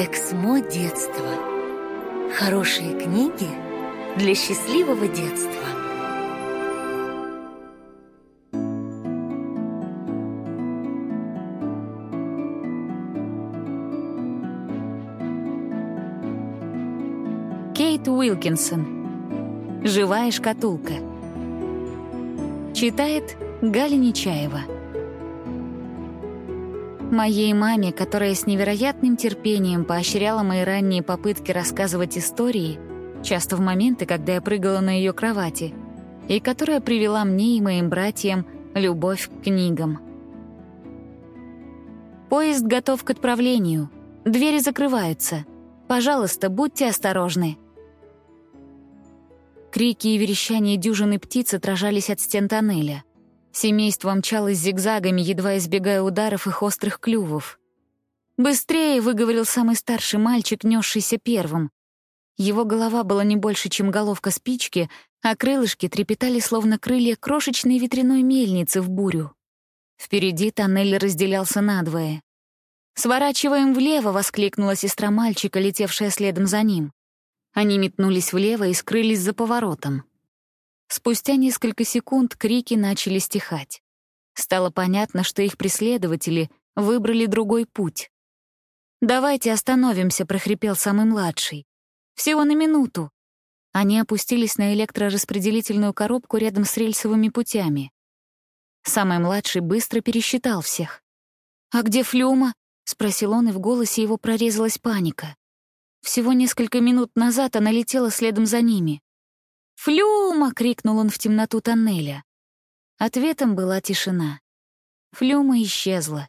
Эксмо детства. Хорошие книги для счастливого детства. Кейт Уилкинсон. Живая шкатулка. Читает Галя Нечаева. Моей маме, которая с невероятным терпением поощряла мои ранние попытки рассказывать истории, часто в моменты, когда я прыгала на ее кровати, и которая привела мне и моим братьям любовь к книгам. Поезд готов к отправлению. Двери закрываются. Пожалуйста, будьте осторожны. Крики и верещание дюжины птиц отражались от стен тоннеля. Семейство мчалось зигзагами, едва избегая ударов их острых клювов. «Быстрее!» — выговорил самый старший мальчик, несшийся первым. Его голова была не больше, чем головка спички, а крылышки трепетали, словно крылья крошечной ветряной мельницы в бурю. Впереди тоннель разделялся надвое. «Сворачиваем влево!» — воскликнула сестра мальчика, летевшая следом за ним. Они метнулись влево и скрылись за поворотом. Спустя несколько секунд крики начали стихать. Стало понятно, что их преследователи выбрали другой путь. «Давайте остановимся», — прохрипел самый младший. «Всего на минуту». Они опустились на электрораспределительную коробку рядом с рельсовыми путями. Самый младший быстро пересчитал всех. «А где Флюма?» — спросил он, и в голосе его прорезалась паника. Всего несколько минут назад она летела следом за ними. «Флюма!» — крикнул он в темноту тоннеля. Ответом была тишина. Флюма исчезла.